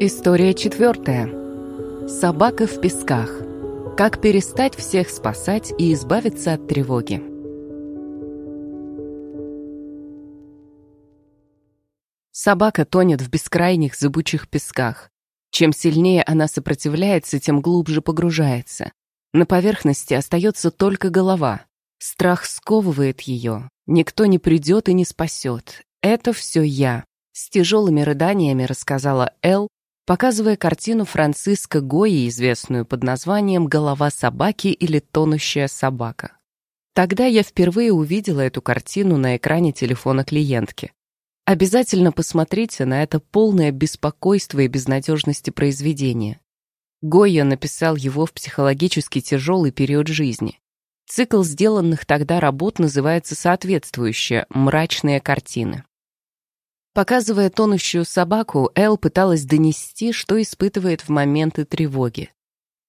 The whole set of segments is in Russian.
История четвертая. Собака в песках. Как перестать всех спасать и избавиться от тревоги. Собака тонет в бескрайних зыбучих песках. Чем сильнее она сопротивляется, тем глубже погружается. На поверхности остается только голова. Страх сковывает ее. Никто не придет и не спасет. Это все я. С тяжелыми рыданиями рассказала Эл, показывая картину Франциска Гои, известную под названием «Голова собаки» или «Тонущая собака». Тогда я впервые увидела эту картину на экране телефона клиентки. Обязательно посмотрите на это полное беспокойство и безнадежности произведения. Гойя написал его в психологически тяжелый период жизни. Цикл сделанных тогда работ называется соответствующее «Мрачные картины». Показывая тонущую собаку, Эл пыталась донести, что испытывает в моменты тревоги.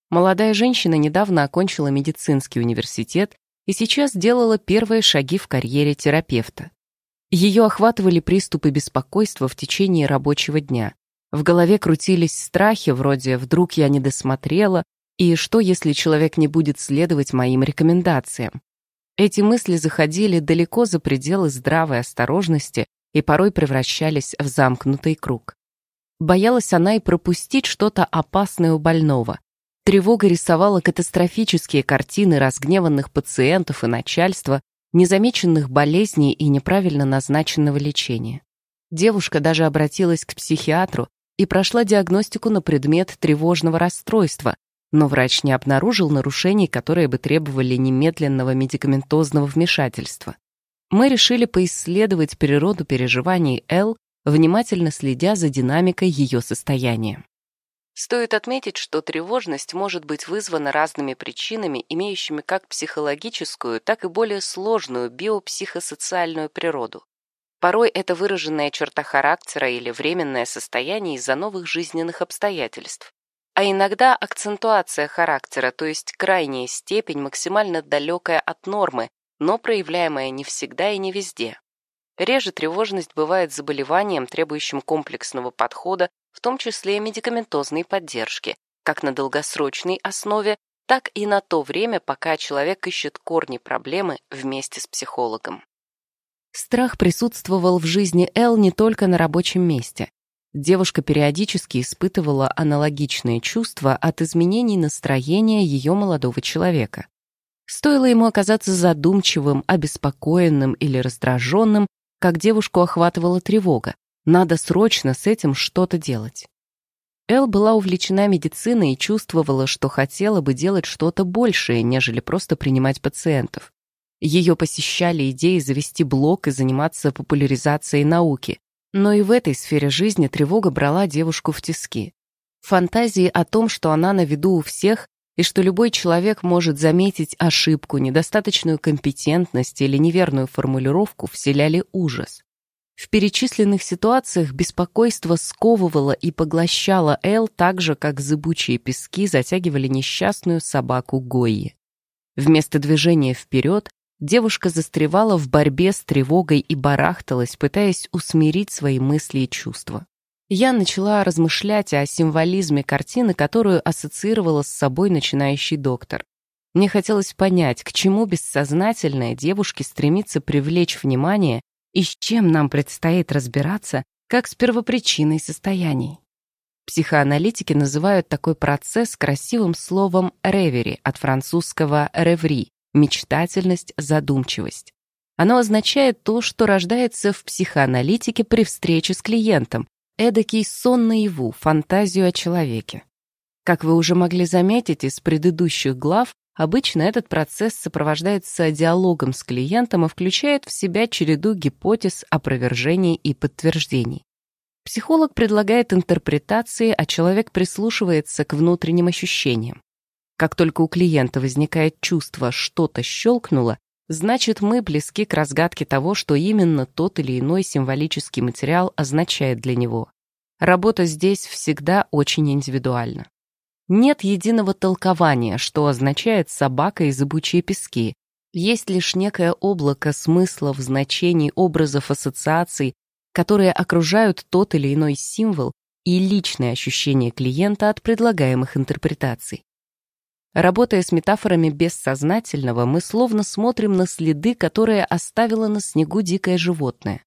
Молодая женщина недавно окончила медицинский университет и сейчас делала первые шаги в карьере терапевта. Ее охватывали приступы беспокойства в течение рабочего дня. В голове крутились страхи вроде «вдруг я не досмотрела» и «что, если человек не будет следовать моим рекомендациям?». Эти мысли заходили далеко за пределы здравой осторожности и порой превращались в замкнутый круг. Боялась она и пропустить что-то опасное у больного. Тревога рисовала катастрофические картины разгневанных пациентов и начальства, незамеченных болезней и неправильно назначенного лечения. Девушка даже обратилась к психиатру и прошла диагностику на предмет тревожного расстройства, но врач не обнаружил нарушений, которые бы требовали немедленного медикаментозного вмешательства. Мы решили поисследовать природу переживаний Эл, внимательно следя за динамикой ее состояния. Стоит отметить, что тревожность может быть вызвана разными причинами, имеющими как психологическую, так и более сложную биопсихосоциальную природу. Порой это выраженная черта характера или временное состояние из-за новых жизненных обстоятельств. А иногда акцентуация характера, то есть крайняя степень, максимально далекая от нормы, но проявляемая не всегда и не везде. Реже тревожность бывает заболеванием, требующим комплексного подхода, в том числе и медикаментозной поддержки, как на долгосрочной основе, так и на то время, пока человек ищет корни проблемы вместе с психологом. Страх присутствовал в жизни Эл не только на рабочем месте. Девушка периодически испытывала аналогичные чувства от изменений настроения ее молодого человека. Стоило ему оказаться задумчивым, обеспокоенным или раздраженным, как девушку охватывала тревога. Надо срочно с этим что-то делать. Эл была увлечена медициной и чувствовала, что хотела бы делать что-то большее, нежели просто принимать пациентов. Ее посещали идеи завести блог и заниматься популяризацией науки. Но и в этой сфере жизни тревога брала девушку в тиски. Фантазии о том, что она на виду у всех, и что любой человек может заметить ошибку, недостаточную компетентность или неверную формулировку, вселяли ужас. В перечисленных ситуациях беспокойство сковывало и поглощало Эл так же, как зыбучие пески затягивали несчастную собаку Гойи. Вместо движения вперед девушка застревала в борьбе с тревогой и барахталась, пытаясь усмирить свои мысли и чувства. Я начала размышлять о символизме картины, которую ассоциировала с собой начинающий доктор. Мне хотелось понять, к чему бессознательное девушке стремится привлечь внимание и с чем нам предстоит разбираться, как с первопричиной состояний. Психоаналитики называют такой процесс красивым словом «ревери» от французского «реври» мечтательность, задумчивость. Оно означает то, что рождается в психоаналитике при встрече с клиентом, эдакий сон наяву, фантазию о человеке. Как вы уже могли заметить из предыдущих глав, обычно этот процесс сопровождается диалогом с клиентом и включает в себя череду гипотез, опровержений и подтверждений. Психолог предлагает интерпретации, а человек прислушивается к внутренним ощущениям. Как только у клиента возникает чувство «что-то щелкнуло», значит, мы близки к разгадке того, что именно тот или иной символический материал означает для него. Работа здесь всегда очень индивидуальна. Нет единого толкования, что означает собака и зыбучие пески. Есть лишь некое облако смыслов, значений, образов, ассоциаций, которые окружают тот или иной символ и личное ощущение клиента от предлагаемых интерпретаций. Работая с метафорами бессознательного, мы словно смотрим на следы, которые оставило на снегу дикое животное.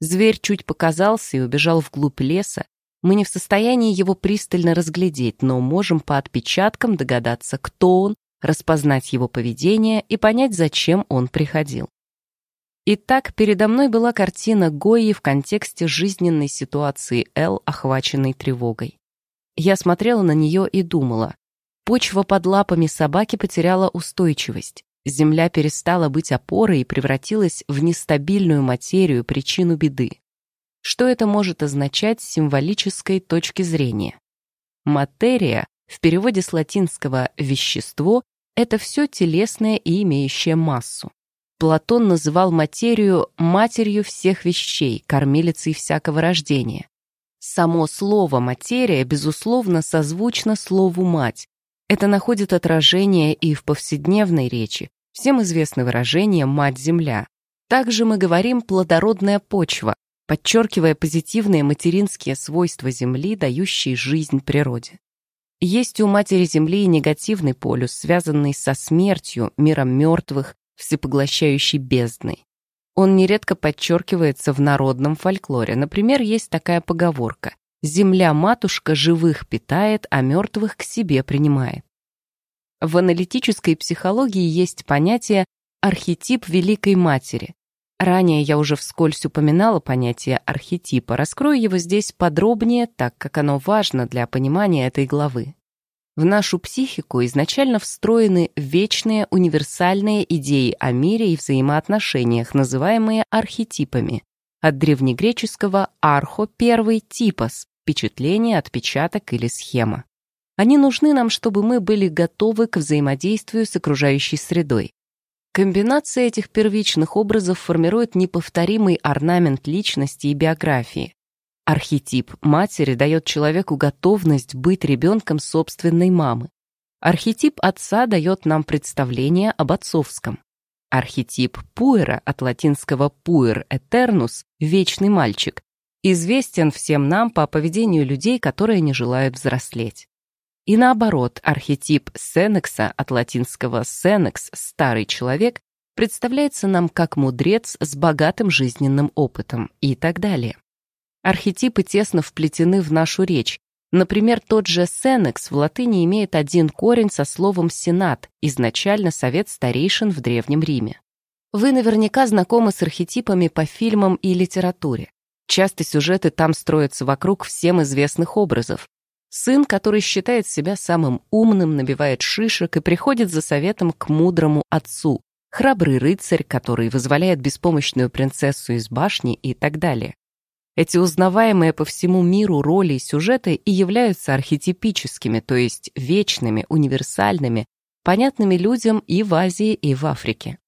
Зверь чуть показался и убежал вглубь леса. Мы не в состоянии его пристально разглядеть, но можем по отпечаткам догадаться, кто он, распознать его поведение и понять, зачем он приходил. Итак, передо мной была картина Гои в контексте жизненной ситуации Эл, охваченной тревогой. Я смотрела на нее и думала, Почва под лапами собаки потеряла устойчивость. Земля перестала быть опорой и превратилась в нестабильную материю, причину беды. Что это может означать с символической точки зрения? Материя, в переводе с латинского «вещество», это все телесное и имеющее массу. Платон называл материю матерью всех вещей, кормилицей всякого рождения. Само слово «материя» безусловно созвучно слову «мать», это находит отражение и в повседневной речи. Всем известно выражение «мать-земля». Также мы говорим «плодородная почва», подчеркивая позитивные материнские свойства Земли, дающие жизнь природе. Есть у матери Земли и негативный полюс, связанный со смертью, миром мертвых, всепоглощающей бездной. Он нередко подчеркивается в народном фольклоре. Например, есть такая поговорка Земля-матушка живых питает, а мертвых к себе принимает. В аналитической психологии есть понятие «архетип Великой Матери». Ранее я уже вскользь упоминала понятие архетипа, раскрою его здесь подробнее, так как оно важно для понимания этой главы. В нашу психику изначально встроены вечные универсальные идеи о мире и взаимоотношениях, называемые архетипами, от древнегреческого «архо» — первый, «типос» впечатление, отпечаток или схема. Они нужны нам, чтобы мы были готовы к взаимодействию с окружающей средой. Комбинация этих первичных образов формирует неповторимый орнамент личности и биографии. Архетип матери дает человеку готовность быть ребенком собственной мамы. Архетип отца дает нам представление об отцовском. Архетип пуэра от латинского puer eternus – вечный мальчик известен всем нам по поведению людей, которые не желают взрослеть. И наоборот, архетип Сенекса от латинского «сенекс» — «старый человек» представляется нам как мудрец с богатым жизненным опытом и так далее. Архетипы тесно вплетены в нашу речь. Например, тот же «сенекс» в латыни имеет один корень со словом «сенат», изначально совет старейшин в Древнем Риме. Вы наверняка знакомы с архетипами по фильмам и литературе. Часто сюжеты там строятся вокруг всем известных образов. Сын, который считает себя самым умным, набивает шишек и приходит за советом к мудрому отцу. Храбрый рыцарь, который вызволяет беспомощную принцессу из башни и так далее. Эти узнаваемые по всему миру роли и сюжеты и являются архетипическими, то есть вечными, универсальными, понятными людям и в Азии, и в Африке.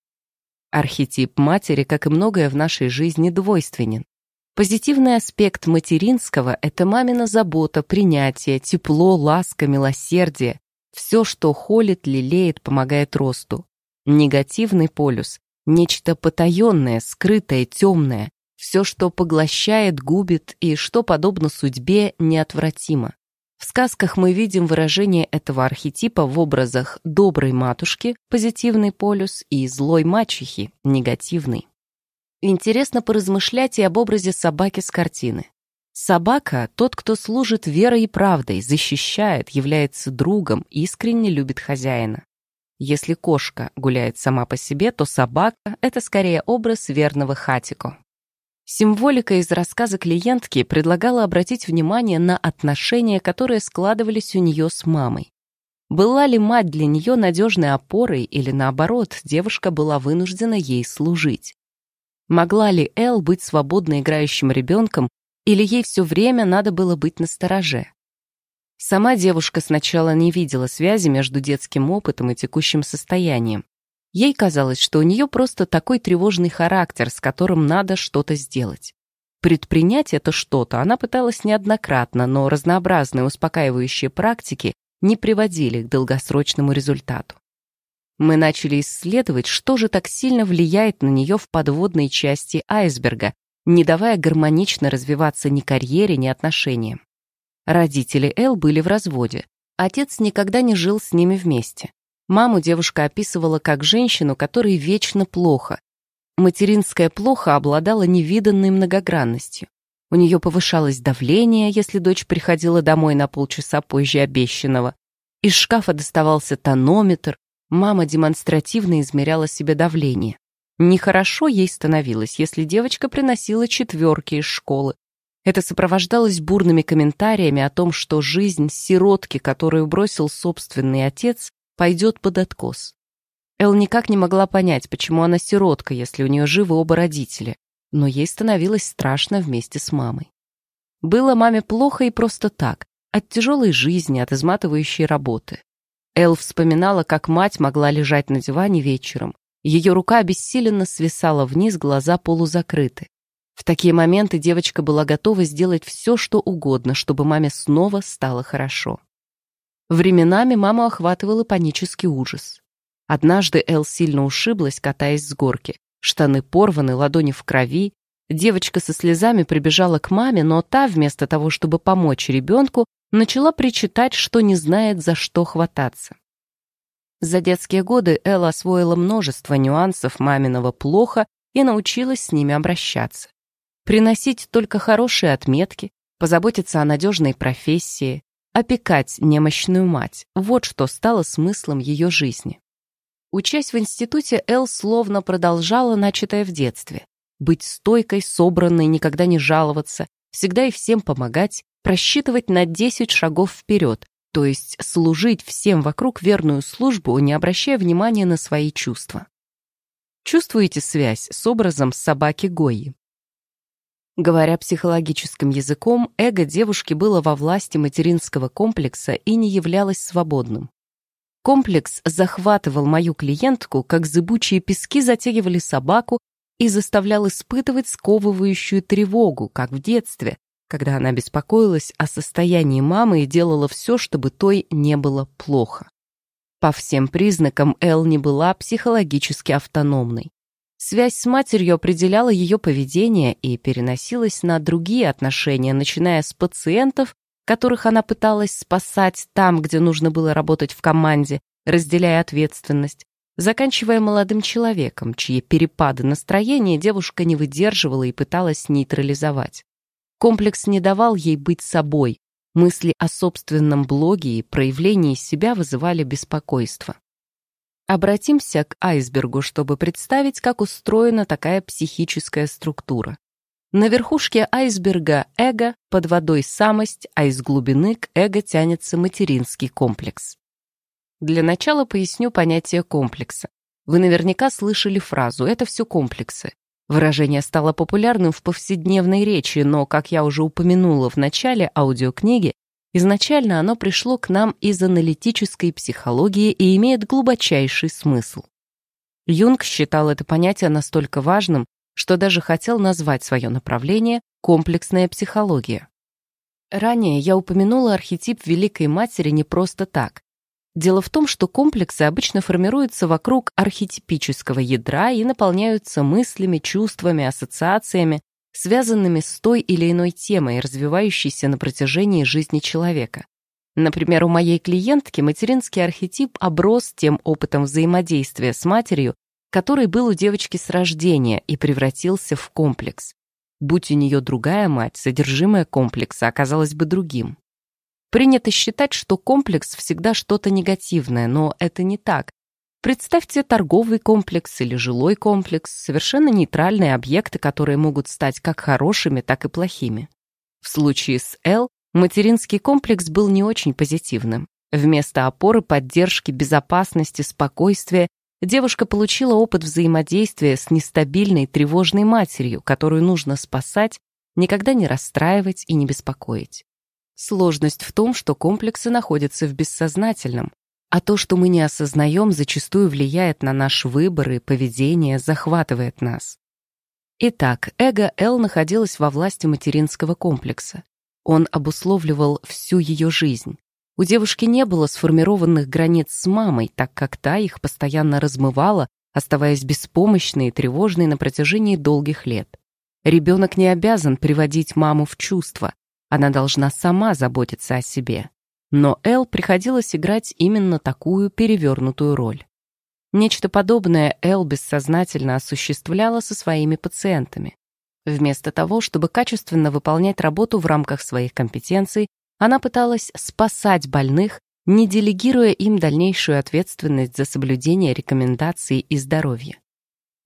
Архетип матери, как и многое в нашей жизни, двойственен. Позитивный аспект материнского — это мамина забота, принятие, тепло, ласка, милосердие. Все, что холит, лелеет, помогает росту. Негативный полюс — нечто потаенное, скрытое, темное. Все, что поглощает, губит и, что, подобно судьбе, неотвратимо. В сказках мы видим выражение этого архетипа в образах доброй матушки, позитивный полюс, и злой мачехи, негативный. Интересно поразмышлять и об образе собаки с картины. Собака — тот, кто служит верой и правдой, защищает, является другом, искренне любит хозяина. Если кошка гуляет сама по себе, то собака — это скорее образ верного хатико. Символика из рассказа клиентки предлагала обратить внимание на отношения, которые складывались у нее с мамой. Была ли мать для нее надежной опорой или, наоборот, девушка была вынуждена ей служить? Могла ли Эл быть свободно играющим ребенком, или ей все время надо было быть настороже? Сама девушка сначала не видела связи между детским опытом и текущим состоянием. Ей казалось, что у нее просто такой тревожный характер, с которым надо что-то сделать. Предпринять это что-то она пыталась неоднократно, но разнообразные успокаивающие практики не приводили к долгосрочному результату. Мы начали исследовать, что же так сильно влияет на нее в подводной части айсберга, не давая гармонично развиваться ни карьере, ни отношениям. Родители Эл были в разводе. Отец никогда не жил с ними вместе. Маму девушка описывала как женщину, которой вечно плохо. Материнская плохо обладала невиданной многогранностью. У нее повышалось давление, если дочь приходила домой на полчаса позже обещанного. Из шкафа доставался тонометр, мама демонстративно измеряла себе давление. Нехорошо ей становилось, если девочка приносила четверки из школы. Это сопровождалось бурными комментариями о том, что жизнь сиротки, которую бросил собственный отец, пойдет под откос. Эл никак не могла понять, почему она сиротка, если у нее живы оба родителя, но ей становилось страшно вместе с мамой. Было маме плохо и просто так, от тяжелой жизни, от изматывающей работы. Эл вспоминала, как мать могла лежать на диване вечером. Ее рука обессиленно свисала вниз, глаза полузакрыты. В такие моменты девочка была готова сделать все, что угодно, чтобы маме снова стало хорошо. Временами маму охватывал панический ужас. Однажды Эл сильно ушиблась, катаясь с горки. Штаны порваны, ладони в крови. Девочка со слезами прибежала к маме, но та, вместо того, чтобы помочь ребенку, начала причитать, что не знает, за что хвататься. За детские годы Эл освоила множество нюансов маминого плохо и научилась с ними обращаться. Приносить только хорошие отметки, позаботиться о надежной профессии, опекать немощную мать. Вот что стало смыслом ее жизни. Учась в институте, Эл словно продолжала начатое в детстве. Быть стойкой, собранной, никогда не жаловаться, всегда и всем помогать, просчитывать на 10 шагов вперед, то есть служить всем вокруг верную службу, не обращая внимания на свои чувства. Чувствуете связь с образом собаки Гои? Говоря психологическим языком, эго девушки было во власти материнского комплекса и не являлось свободным. Комплекс захватывал мою клиентку, как зыбучие пески затягивали собаку и заставлял испытывать сковывающую тревогу, как в детстве, когда она беспокоилась о состоянии мамы и делала все, чтобы той не было плохо. По всем признакам Эл не была психологически автономной. Связь с матерью определяла ее поведение и переносилась на другие отношения, начиная с пациентов, которых она пыталась спасать там, где нужно было работать в команде, разделяя ответственность, заканчивая молодым человеком, чьи перепады настроения девушка не выдерживала и пыталась нейтрализовать. Комплекс не давал ей быть собой, мысли о собственном блоге и проявлении себя вызывали беспокойство. Обратимся к айсбергу, чтобы представить, как устроена такая психическая структура. На верхушке айсберга эго, под водой самость, а из глубины к эго тянется материнский комплекс. Для начала поясню понятие комплекса. Вы наверняка слышали фразу «это все комплексы». Выражение стало популярным в повседневной речи, но, как я уже упомянула в начале аудиокниги, Изначально оно пришло к нам из аналитической психологии и имеет глубочайший смысл. Юнг считал это понятие настолько важным, что даже хотел назвать свое направление «комплексная психология». Ранее я упомянула архетип Великой Матери не просто так. Дело в том, что комплексы обычно формируются вокруг архетипического ядра и наполняются мыслями, чувствами, ассоциациями, связанными с той или иной темой, развивающейся на протяжении жизни человека. Например, у моей клиентки материнский архетип оброс тем опытом взаимодействия с матерью, который был у девочки с рождения и превратился в комплекс. Будь у нее другая мать, содержимое комплекса оказалось бы другим. Принято считать, что комплекс всегда что-то негативное, но это не так. Представьте торговый комплекс или жилой комплекс, совершенно нейтральные объекты, которые могут стать как хорошими, так и плохими. В случае с Л материнский комплекс был не очень позитивным. Вместо опоры, поддержки, безопасности, спокойствия девушка получила опыт взаимодействия с нестабильной, тревожной матерью, которую нужно спасать, никогда не расстраивать и не беспокоить. Сложность в том, что комплексы находятся в бессознательном, а то, что мы не осознаем, зачастую влияет на наш выбор и поведение, захватывает нас. Итак, эго Эл находилось во власти материнского комплекса. Он обусловливал всю ее жизнь. У девушки не было сформированных границ с мамой, так как та их постоянно размывала, оставаясь беспомощной и тревожной на протяжении долгих лет. Ребенок не обязан приводить маму в чувство. Она должна сама заботиться о себе. Но Эл приходилось играть именно такую перевернутую роль. Нечто подобное Эл бессознательно осуществляла со своими пациентами. Вместо того, чтобы качественно выполнять работу в рамках своих компетенций, она пыталась спасать больных, не делегируя им дальнейшую ответственность за соблюдение рекомендаций и здоровье.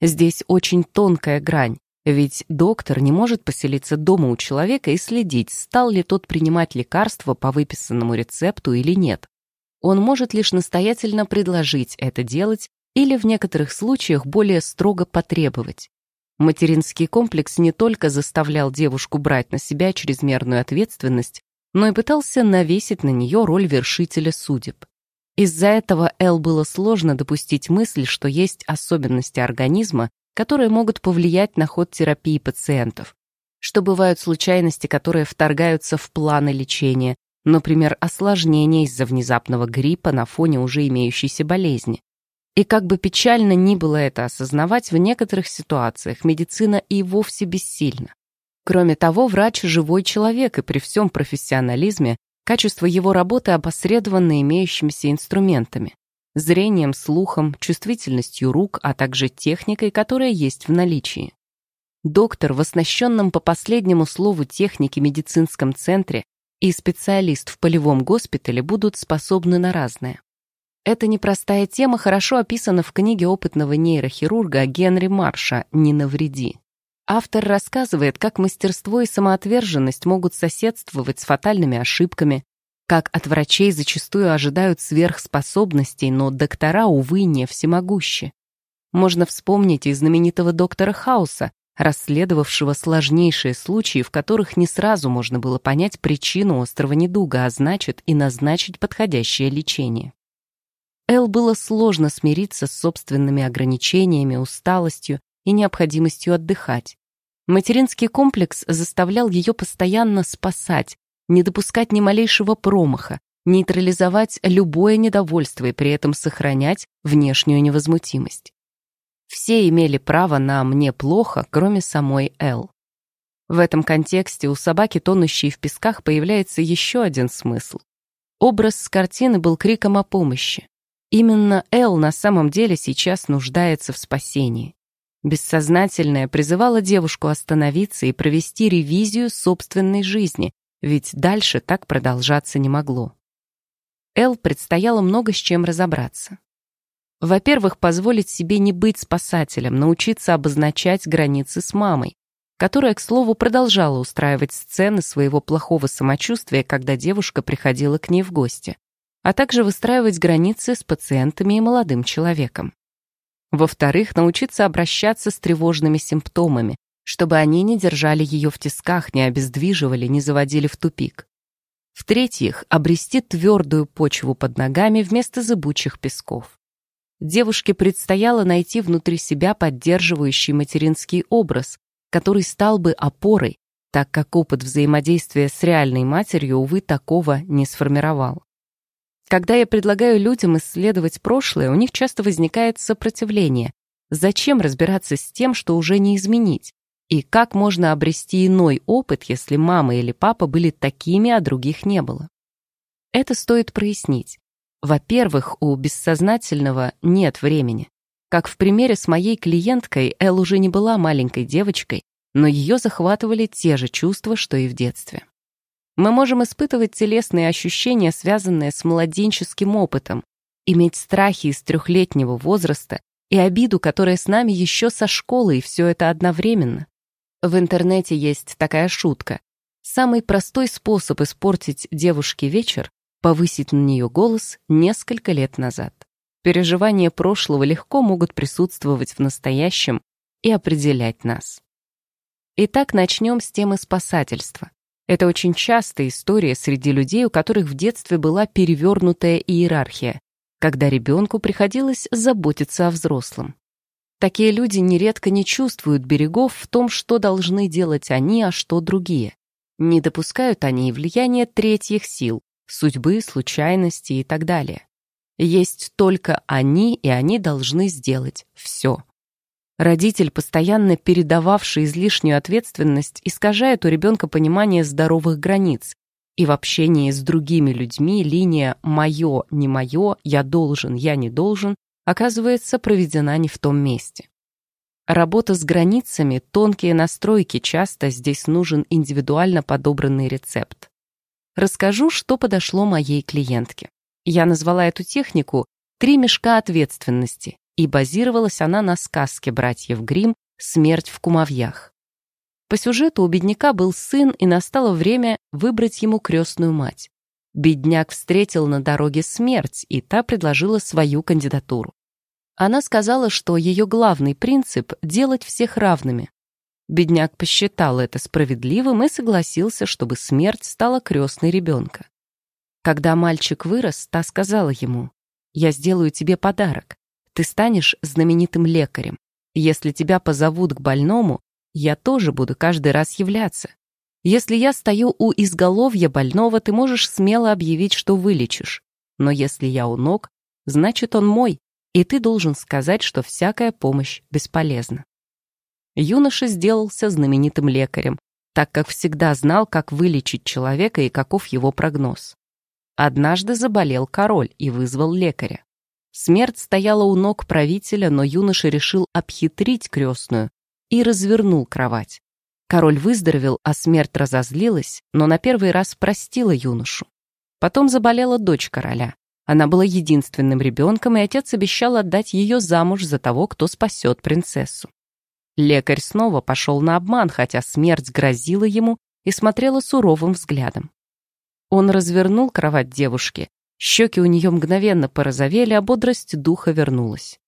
Здесь очень тонкая грань, ведь доктор не может поселиться дома у человека и следить, стал ли тот принимать лекарства по выписанному рецепту или нет. Он может лишь настоятельно предложить это делать или в некоторых случаях более строго потребовать. Материнский комплекс не только заставлял девушку брать на себя чрезмерную ответственность, но и пытался навесить на нее роль вершителя судеб. Из-за этого Эл было сложно допустить мысль, что есть особенности организма, которые могут повлиять на ход терапии пациентов, что бывают случайности, которые вторгаются в планы лечения, например, осложнения из-за внезапного гриппа на фоне уже имеющейся болезни, и как бы печально ни было это осознавать, в некоторых ситуациях медицина и вовсе бессильна. Кроме того, врач – живой человек, и при всем профессионализме качество его работы обосредовано имеющимися инструментами – зрением, слухом, чувствительностью рук, а также техникой, которая есть в наличии. Доктор в оснащенном по последнему слову техники медицинском центре и специалист в полевом госпитале будут способны на разное. Эта непростая тема хорошо описана в книге опытного нейрохирурга Генри Марша «Не навреди». Автор рассказывает, как мастерство и самоотверженность могут соседствовать с фатальными ошибками, как от врачей зачастую ожидают сверхспособностей, но доктора, увы, не всемогущи. Можно вспомнить и знаменитого доктора Хауса, расследовавшего сложнейшие случаи, в которых не сразу можно было понять причину острого недуга, а значит и назначить подходящее лечение. Эл было сложно смириться с собственными ограничениями, усталостью и необходимостью отдыхать. Материнский комплекс заставлял ее постоянно спасать, не допускать ни малейшего промаха, нейтрализовать любое недовольство и при этом сохранять внешнюю невозмутимость. Все имели право на «мне плохо», кроме самой Эл. В этом контексте у собаки, тонущей в песках, появляется еще один смысл. Образ с картины был криком о помощи. Именно Эл на самом деле сейчас нуждается в спасении. Бессознательное призывало девушку остановиться и провести ревизию собственной жизни, ведь дальше так продолжаться не могло. Эл предстояло много с чем разобраться. Во-первых, позволить себе не быть спасателем, научиться обозначать границы с мамой, которая, к слову, продолжала устраивать сцены своего плохого самочувствия, когда девушка приходила к ней в гости а также выстраивать границы с пациентами и молодым человеком. Во-вторых, научиться обращаться с тревожными симптомами, чтобы они не держали ее в тисках, не обездвиживали, не заводили в тупик. В-третьих, обрести твердую почву под ногами вместо зыбучих песков. Девушке предстояло найти внутри себя поддерживающий материнский образ, который стал бы опорой, так как опыт взаимодействия с реальной матерью, увы, такого не сформировал. Когда я предлагаю людям исследовать прошлое, у них часто возникает сопротивление. Зачем разбираться с тем, что уже не изменить? И как можно обрести иной опыт, если мама или папа были такими, а других не было? Это стоит прояснить. Во-первых, у бессознательного нет времени. Как в примере с моей клиенткой, Эл уже не была маленькой девочкой, но ее захватывали те же чувства, что и в детстве. Мы можем испытывать телесные ощущения, связанные с младенческим опытом, иметь страхи из трехлетнего возраста и обиду, которая с нами еще со школы, и все это одновременно. В интернете есть такая шутка. Самый простой способ испортить девушке вечер — повысить на нее голос несколько лет назад. Переживания прошлого легко могут присутствовать в настоящем и определять нас. Итак, начнем с темы спасательства. Это очень частая история среди людей, у которых в детстве была перевернутая иерархия, когда ребенку приходилось заботиться о взрослом. Такие люди нередко не чувствуют берегов в том, что должны делать они, а что другие. Не допускают они и влияния третьих сил, судьбы, случайности и так далее. Есть только они, и они должны сделать все. Родитель, постоянно передававший излишнюю ответственность, искажает у ребенка понимание здоровых границ, и в общении с другими людьми линия «моё, не моё», «я должен, я не должен» оказывается проведена не в том месте. Работа с границами, тонкие настройки, часто здесь нужен индивидуально подобранный рецепт. Расскажу, что подошло моей клиентке. Я назвала эту технику «три мешка ответственности», и базировалась она на сказке братьев Гримм «Смерть в кумовьях». По сюжету у бедняка был сын, и настало время выбрать ему крестную мать. Бедняк встретил на дороге смерть, и та предложила свою кандидатуру. Она сказала, что ее главный принцип — делать всех равными. Бедняк посчитал это справедливым и согласился, чтобы смерть стала крестной ребенка. Когда мальчик вырос, та сказала ему, «Я сделаю тебе подарок. Ты станешь знаменитым лекарем. Если тебя позовут к больному, я тоже буду каждый раз являться. Если я стою у изголовья больного, ты можешь смело объявить, что вылечишь. Но если я у ног, значит, он мой, и ты должен сказать, что всякая помощь бесполезна. Юноша сделался знаменитым лекарем, так как всегда знал, как вылечить человека и каков его прогноз. Однажды заболел король и вызвал лекаря. Смерть стояла у ног правителя, но юноша решил обхитрить крестную и развернул кровать. Король выздоровел, а смерть разозлилась, но на первый раз простила юношу. Потом заболела дочь короля. Она была единственным ребенком, и отец обещал отдать ее замуж за того, кто спасет принцессу. Лекарь снова пошел на обман, хотя смерть грозила ему и смотрела суровым взглядом. Он развернул кровать девушки, щеки у нее мгновенно порозовели, а бодрость духа вернулась.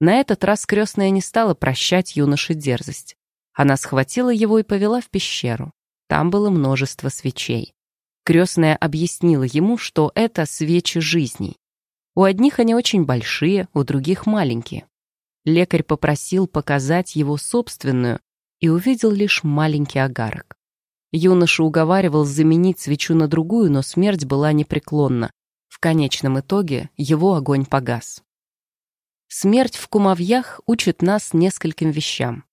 На этот раз крестная не стала прощать юноше дерзость. Она схватила его и повела в пещеру. Там было множество свечей. Крестная объяснила ему, что это свечи жизней. У одних они очень большие, у других маленькие. Лекарь попросил показать его собственную и увидел лишь маленький огарок. Юноша уговаривал заменить свечу на другую, но смерть была непреклонна. В конечном итоге его огонь погас. Смерть в кумовьях учит нас нескольким вещам.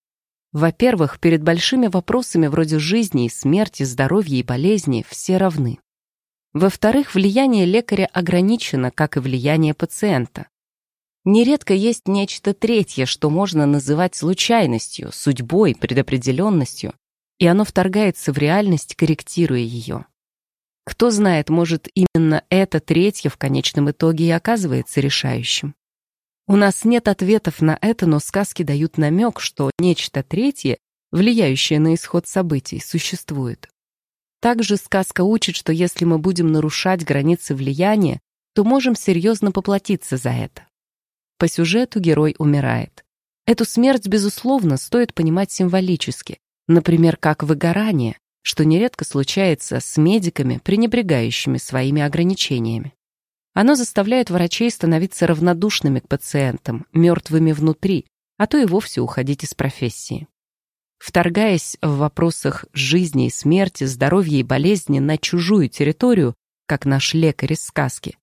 Во-первых, перед большими вопросами вроде жизни и смерти, здоровья и болезни все равны. Во-вторых, влияние лекаря ограничено, как и влияние пациента. Нередко есть нечто третье, что можно называть случайностью, судьбой, предопределенностью, и оно вторгается в реальность, корректируя ее. Кто знает, может, именно это третье в конечном итоге и оказывается решающим. У нас нет ответов на это, но сказки дают намек, что нечто третье, влияющее на исход событий, существует. Также сказка учит, что если мы будем нарушать границы влияния, то можем серьезно поплатиться за это. По сюжету герой умирает. Эту смерть, безусловно, стоит понимать символически, например, как выгорание, что нередко случается с медиками, пренебрегающими своими ограничениями. Оно заставляет врачей становиться равнодушными к пациентам, мертвыми внутри, а то и вовсе уходить из профессии. Вторгаясь в вопросах жизни и смерти, здоровья и болезни на чужую территорию, как наш лекарь из сказки,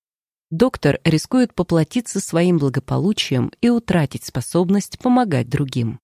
доктор рискует поплатиться своим благополучием и утратить способность помогать другим.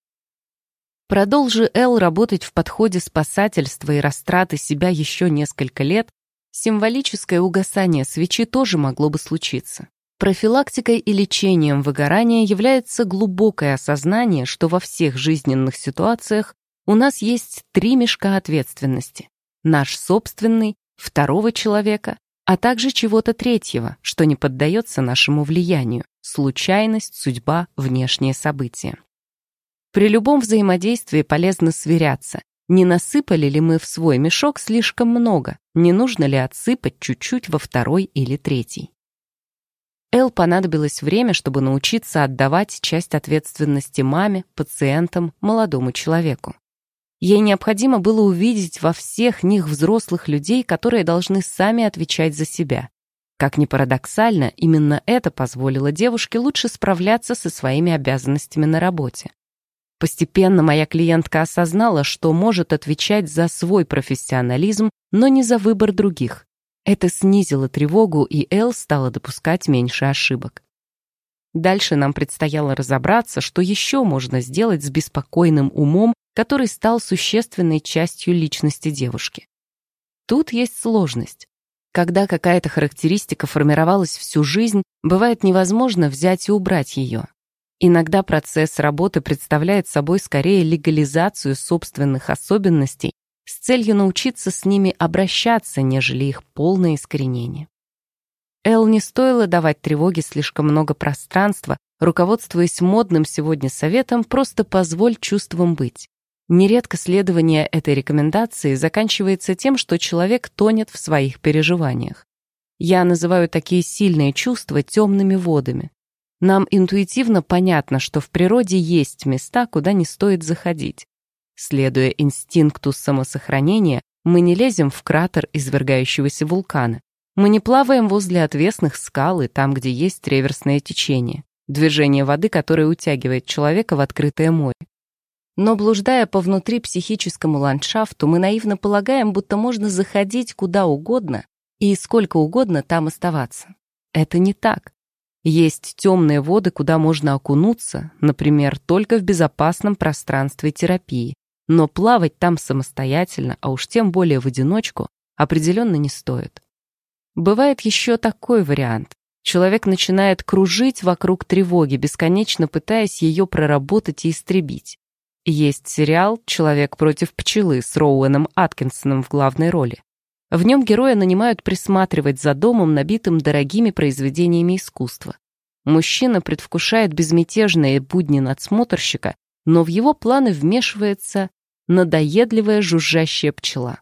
Продолжи Эл работать в подходе спасательства и растраты себя еще несколько лет, Символическое угасание свечи тоже могло бы случиться. Профилактикой и лечением выгорания является глубокое осознание, что во всех жизненных ситуациях у нас есть три мешка ответственности. Наш собственный, второго человека, а также чего-то третьего, что не поддается нашему влиянию, случайность, судьба, внешние события. При любом взаимодействии полезно сверяться, не насыпали ли мы в свой мешок слишком много, не нужно ли отсыпать чуть-чуть во второй или третий. Эл понадобилось время, чтобы научиться отдавать часть ответственности маме, пациентам, молодому человеку. Ей необходимо было увидеть во всех них взрослых людей, которые должны сами отвечать за себя. Как ни парадоксально, именно это позволило девушке лучше справляться со своими обязанностями на работе. Постепенно моя клиентка осознала, что может отвечать за свой профессионализм, но не за выбор других. Это снизило тревогу, и Эл стала допускать меньше ошибок. Дальше нам предстояло разобраться, что еще можно сделать с беспокойным умом, который стал существенной частью личности девушки. Тут есть сложность. Когда какая-то характеристика формировалась всю жизнь, бывает невозможно взять и убрать ее. Иногда процесс работы представляет собой скорее легализацию собственных особенностей с целью научиться с ними обращаться, нежели их полное искоренение. Эл не стоило давать тревоге слишком много пространства, руководствуясь модным сегодня советом «просто позволь чувствам быть». Нередко следование этой рекомендации заканчивается тем, что человек тонет в своих переживаниях. Я называю такие сильные чувства темными водами. Нам интуитивно понятно, что в природе есть места, куда не стоит заходить. Следуя инстинкту самосохранения, мы не лезем в кратер извергающегося вулкана. Мы не плаваем возле отвесных скал и там, где есть реверсное течение, движение воды, которое утягивает человека в открытое море. Но блуждая по внутри психическому ландшафту, мы наивно полагаем, будто можно заходить куда угодно и сколько угодно там оставаться. Это не так. Есть темные воды, куда можно окунуться, например, только в безопасном пространстве терапии, но плавать там самостоятельно, а уж тем более в одиночку, определенно не стоит. Бывает еще такой вариант. Человек начинает кружить вокруг тревоги, бесконечно пытаясь ее проработать и истребить. Есть сериал «Человек против пчелы» с Роуэном Аткинсоном в главной роли. В нем героя нанимают присматривать за домом, набитым дорогими произведениями искусства. Мужчина предвкушает безмятежные будни надсмотрщика, но в его планы вмешивается надоедливая жужжащая пчела.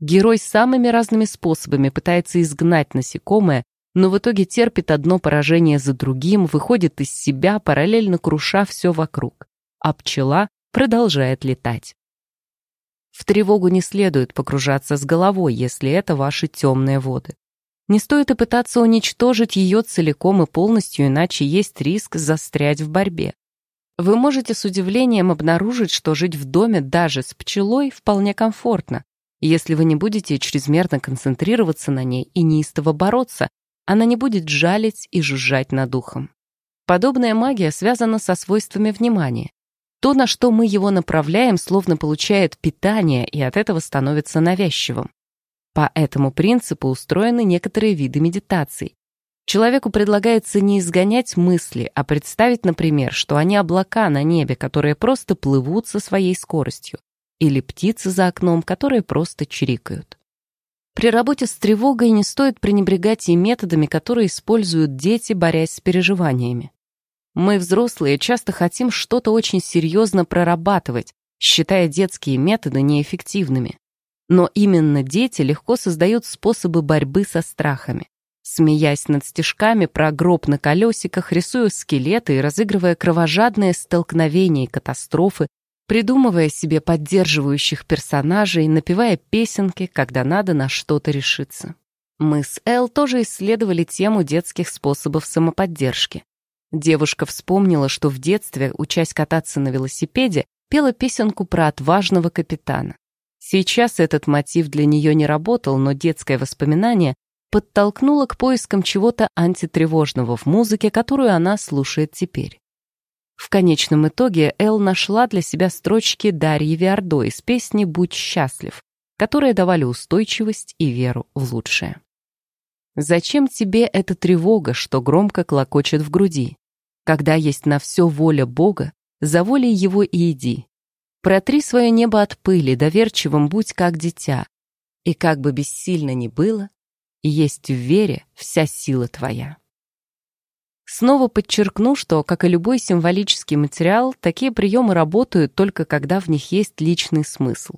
Герой самыми разными способами пытается изгнать насекомое, но в итоге терпит одно поражение за другим, выходит из себя, параллельно круша все вокруг. А пчела продолжает летать. В тревогу не следует погружаться с головой, если это ваши темные воды. Не стоит и пытаться уничтожить ее целиком и полностью, иначе есть риск застрять в борьбе. Вы можете с удивлением обнаружить, что жить в доме даже с пчелой вполне комфортно, если вы не будете чрезмерно концентрироваться на ней и неистово бороться, она не будет жалить и жужжать над ухом. Подобная магия связана со свойствами внимания. То, на что мы его направляем, словно получает питание и от этого становится навязчивым. По этому принципу устроены некоторые виды медитаций. Человеку предлагается не изгонять мысли, а представить, например, что они облака на небе, которые просто плывут со своей скоростью или птицы за окном, которые просто чирикают. При работе с тревогой не стоит пренебрегать и методами, которые используют дети, борясь с переживаниями. Мы, взрослые, часто хотим что-то очень серьезно прорабатывать, считая детские методы неэффективными. Но именно дети легко создают способы борьбы со страхами. Смеясь над стежками про гроб на колесиках, рисуя скелеты и разыгрывая кровожадные столкновения и катастрофы, придумывая себе поддерживающих персонажей, напевая песенки, когда надо на что-то решиться. Мы с Эл тоже исследовали тему детских способов самоподдержки. Девушка вспомнила, что в детстве, учась кататься на велосипеде, пела песенку про отважного капитана. Сейчас этот мотив для нее не работал, но детское воспоминание подтолкнуло к поискам чего-то антитревожного в музыке, которую она слушает теперь. В конечном итоге Эл нашла для себя строчки Дарьи Виардо из песни «Будь счастлив», которые давали устойчивость и веру в лучшее. Зачем тебе эта тревога, что громко клокочет в груди? Когда есть на все воля Бога, за волей Его и иди. Протри свое небо от пыли, доверчивым будь как дитя. И как бы бессильно ни было, есть в вере вся сила твоя. Снова подчеркну, что, как и любой символический материал, такие приемы работают только когда в них есть личный смысл.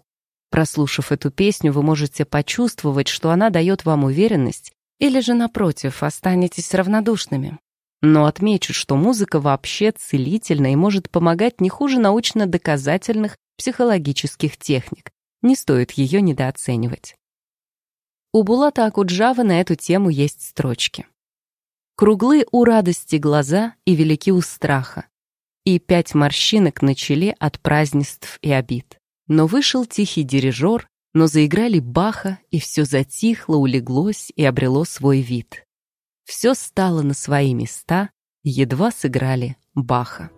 Прослушав эту песню, вы можете почувствовать, что она дает вам уверенность, или же, напротив, останетесь равнодушными. Но отмечу, что музыка вообще целительна и может помогать не хуже научно-доказательных психологических техник. Не стоит ее недооценивать. У Булата Акуджава на эту тему есть строчки. Круглы у радости глаза и велики у страха. И пять морщинок на челе от празднеств и обид. Но вышел тихий дирижер, но заиграли Баха, и все затихло, улеглось и обрело свой вид. Все стало на свои места, едва сыграли Баха.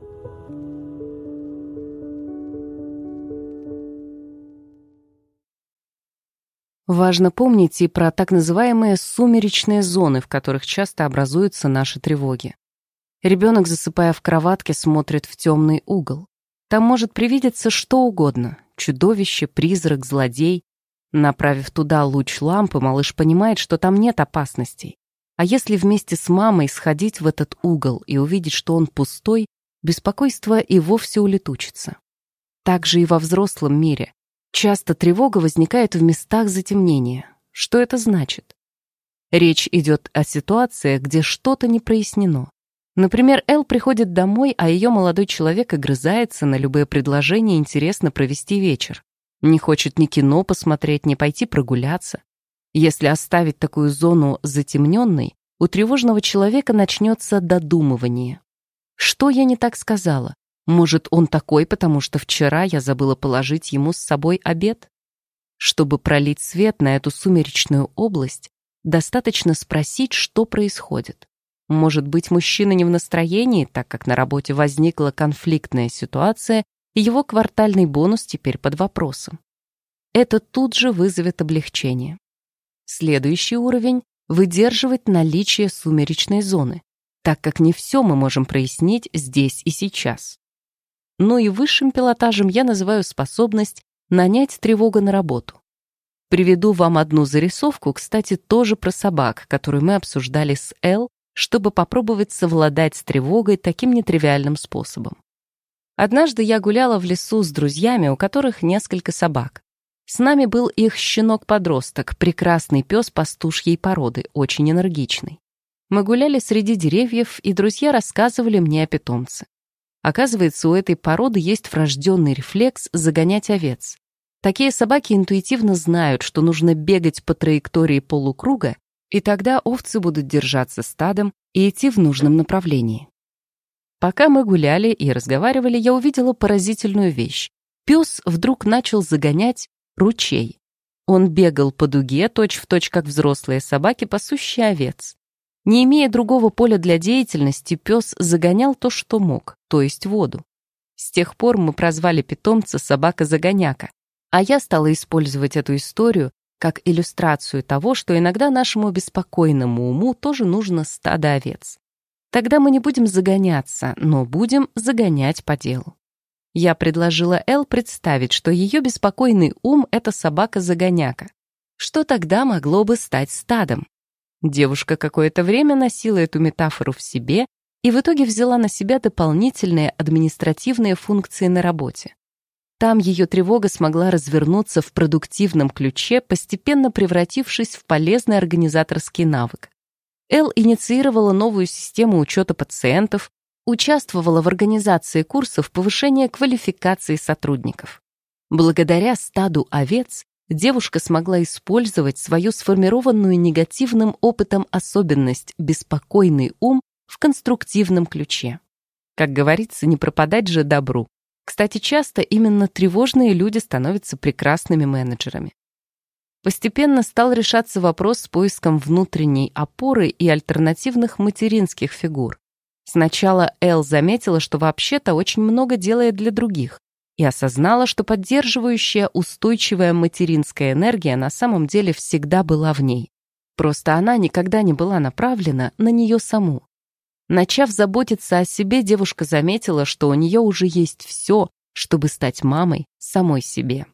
Важно помнить и про так называемые сумеречные зоны, в которых часто образуются наши тревоги. Ребенок, засыпая в кроватке, смотрит в темный угол. Там может привидеться что угодно — чудовище, призрак, злодей. Направив туда луч лампы, малыш понимает, что там нет опасностей. А если вместе с мамой сходить в этот угол и увидеть, что он пустой, беспокойство и вовсе улетучится. Так же и во взрослом мире. Часто тревога возникает в местах затемнения. Что это значит? Речь идет о ситуациях, где что-то не прояснено. Например, Эл приходит домой, а ее молодой человек огрызается на любые предложения интересно провести вечер. Не хочет ни кино посмотреть, ни пойти прогуляться. Если оставить такую зону затемненной, у тревожного человека начнется додумывание. Что я не так сказала? Может, он такой, потому что вчера я забыла положить ему с собой обед? Чтобы пролить свет на эту сумеречную область, достаточно спросить, что происходит. Может быть, мужчина не в настроении, так как на работе возникла конфликтная ситуация, и его квартальный бонус теперь под вопросом. Это тут же вызовет облегчение. Следующий уровень — выдерживать наличие сумеречной зоны, так как не все мы можем прояснить здесь и сейчас. Ну и высшим пилотажем я называю способность нанять тревогу на работу. Приведу вам одну зарисовку, кстати, тоже про собак, которую мы обсуждали с Эл, чтобы попробовать совладать с тревогой таким нетривиальным способом. Однажды я гуляла в лесу с друзьями, у которых несколько собак. С нами был их щенок-подросток, прекрасный пес пастушьей породы, очень энергичный. Мы гуляли среди деревьев, и друзья рассказывали мне о питомце. Оказывается, у этой породы есть врожденный рефлекс загонять овец. Такие собаки интуитивно знают, что нужно бегать по траектории полукруга, и тогда овцы будут держаться стадом и идти в нужном направлении. Пока мы гуляли и разговаривали, я увидела поразительную вещь. Пес вдруг начал загонять ручей. Он бегал по дуге, точь-в-точь, точь, как взрослые собаки, пасущие овец. Не имея другого поля для деятельности, пес загонял то, что мог, то есть воду. С тех пор мы прозвали питомца собака-загоняка, а я стала использовать эту историю как иллюстрацию того, что иногда нашему беспокойному уму тоже нужно стадо овец. Тогда мы не будем загоняться, но будем загонять по делу. Я предложила Эл представить, что ее беспокойный ум — это собака-загоняка. Что тогда могло бы стать стадом? Девушка какое-то время носила эту метафору в себе и в итоге взяла на себя дополнительные административные функции на работе. Там ее тревога смогла развернуться в продуктивном ключе, постепенно превратившись в полезный организаторский навык. Эл инициировала новую систему учета пациентов, участвовала в организации курсов повышения квалификации сотрудников. Благодаря стаду овец девушка смогла использовать свою сформированную негативным опытом особенность «беспокойный ум» в конструктивном ключе. Как говорится, не пропадать же добру. Кстати, часто именно тревожные люди становятся прекрасными менеджерами. Постепенно стал решаться вопрос с поиском внутренней опоры и альтернативных материнских фигур. Сначала Эл заметила, что вообще-то очень много делает для других, и осознала, что поддерживающая устойчивая материнская энергия на самом деле всегда была в ней. Просто она никогда не была направлена на нее саму. Начав заботиться о себе, девушка заметила, что у нее уже есть все, чтобы стать мамой самой себе.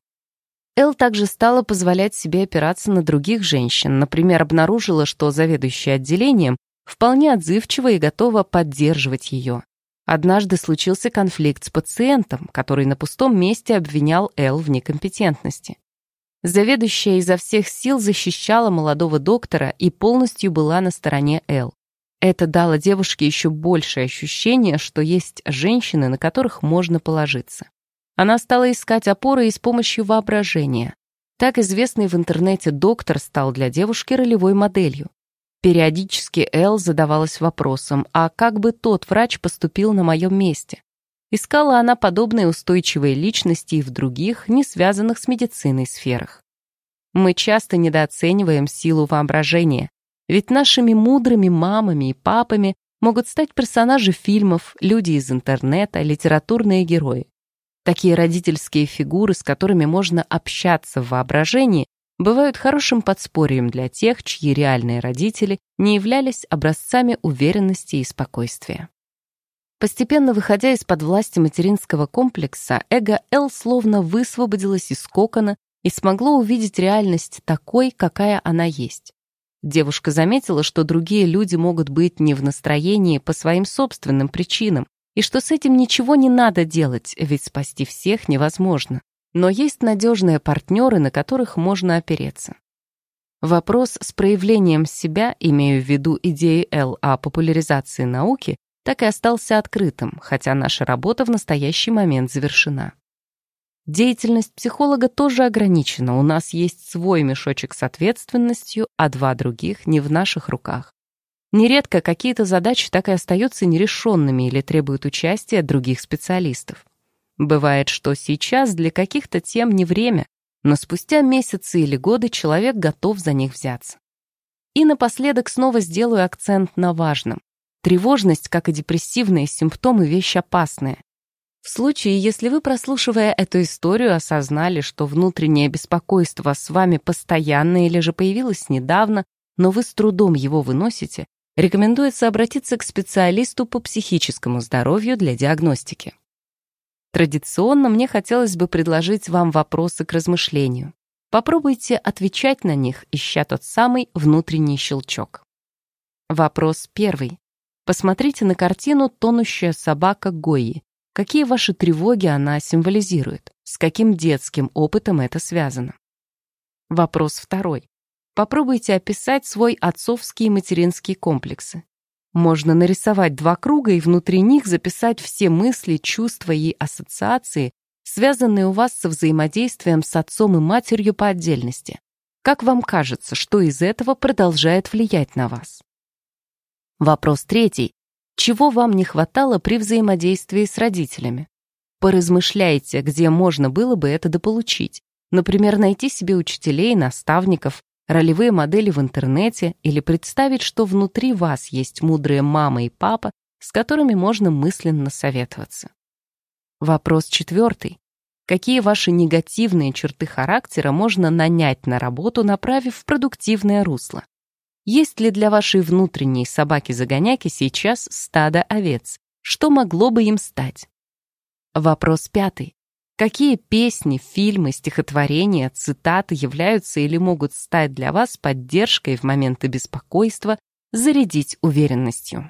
Эл также стала позволять себе опираться на других женщин, например, обнаружила, что заведующая отделением вполне отзывчива и готова поддерживать ее. Однажды случился конфликт с пациентом, который на пустом месте обвинял Эл в некомпетентности. Заведующая изо всех сил защищала молодого доктора и полностью была на стороне Эл. Это дало девушке еще большее ощущение, что есть женщины, на которых можно положиться. Она стала искать опоры и с помощью воображения. Так известный в интернете доктор стал для девушки ролевой моделью. Периодически Эл задавалась вопросом, а как бы тот врач поступил на моем месте? Искала она подобные устойчивые личности и в других, не связанных с медициной сферах. Мы часто недооцениваем силу воображения, ведь нашими мудрыми мамами и папами могут стать персонажи фильмов, люди из интернета, литературные герои. Такие родительские фигуры, с которыми можно общаться в воображении, бывают хорошим подспорьем для тех, чьи реальные родители не являлись образцами уверенности и спокойствия. Постепенно выходя из-под власти материнского комплекса, эго Эл словно высвободилось из кокона и смогло увидеть реальность такой, какая она есть. Девушка заметила, что другие люди могут быть не в настроении по своим собственным причинам, и что с этим ничего не надо делать, ведь спасти всех невозможно. Но есть надежные партнеры, на которых можно опереться. Вопрос с проявлением себя, имею в виду идеи Л о популяризации науки, так и остался открытым, хотя наша работа в настоящий момент завершена. Деятельность психолога тоже ограничена. У нас есть свой мешочек с ответственностью, а два других не в наших руках. Нередко какие-то задачи так и остаются нерешенными или требуют участия других специалистов. Бывает, что сейчас для каких-то тем не время, но спустя месяцы или годы человек готов за них взяться. И напоследок снова сделаю акцент на важном. Тревожность, как и депрессивные симптомы, вещь опасная. В случае, если вы, прослушивая эту историю, осознали, что внутреннее беспокойство с вами постоянно или же появилось недавно, но вы с трудом его выносите, рекомендуется обратиться к специалисту по психическому здоровью для диагностики. Традиционно мне хотелось бы предложить вам вопросы к размышлению. Попробуйте отвечать на них, ища тот самый внутренний щелчок. Вопрос первый. Посмотрите на картину «Тонущая собака Гои» Какие ваши тревоги она символизирует? С каким детским опытом это связано? Вопрос второй. Попробуйте описать свой отцовский и материнский комплексы. Можно нарисовать два круга и внутри них записать все мысли, чувства и ассоциации, связанные у вас со взаимодействием с отцом и матерью по отдельности. Как вам кажется, что из этого продолжает влиять на вас? Вопрос третий. Чего вам не хватало при взаимодействии с родителями? Поразмышляйте, где можно было бы это дополучить. Например, найти себе учителей, наставников, ролевые модели в интернете или представить, что внутри вас есть мудрые мама и папа, с которыми можно мысленно советоваться. Вопрос четвертый. Какие ваши негативные черты характера можно нанять на работу, направив в продуктивное русло? Есть ли для вашей внутренней собаки-загоняки сейчас стадо овец? Что могло бы им стать? Вопрос пятый. Какие песни, фильмы, стихотворения, цитаты являются или могут стать для вас поддержкой в моменты беспокойства, зарядить уверенностью?